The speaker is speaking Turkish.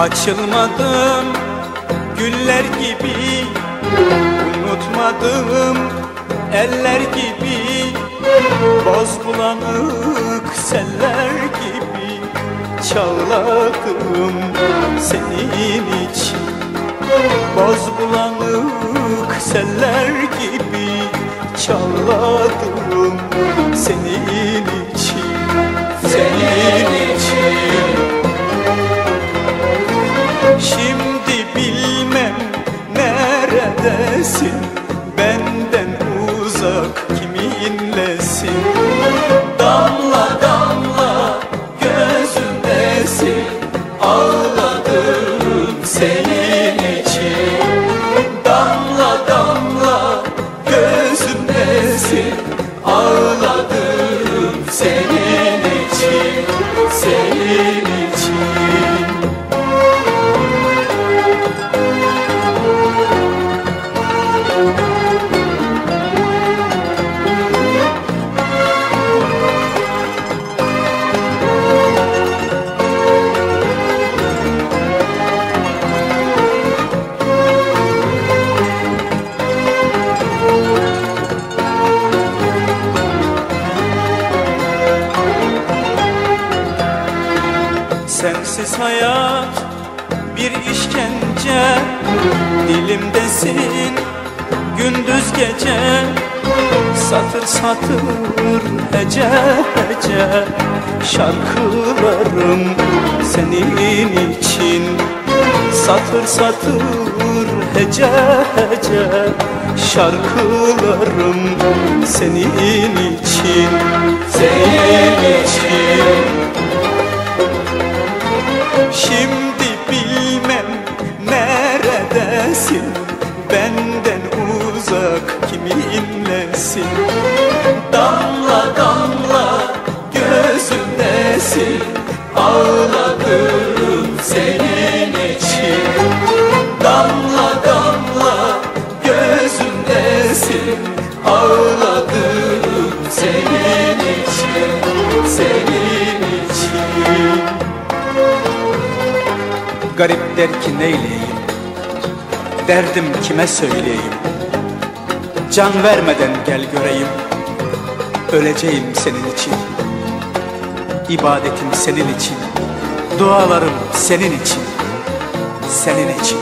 Açılmadım güller gibi Unutmadım eller gibi. Boz bulanık seller gibi Çağladım senin için. Boz bulanık seller gibi Çağladım Sensiz hayat bir işkence. Dilimdesin gündüz gece Satır satır hece hece Şarkılarım senin için. Satır satır hece hece Şarkılarım senin için. Senin için Şimdi bilmem neredesin? Benden uzak kiminlesin? Damla Garip der ki neyleyeyim Derdim kime söyleyeyim? Can vermeden gel göreyim. Öleceğim senin için. İbadetim senin için. Dualarım senin için. Senin için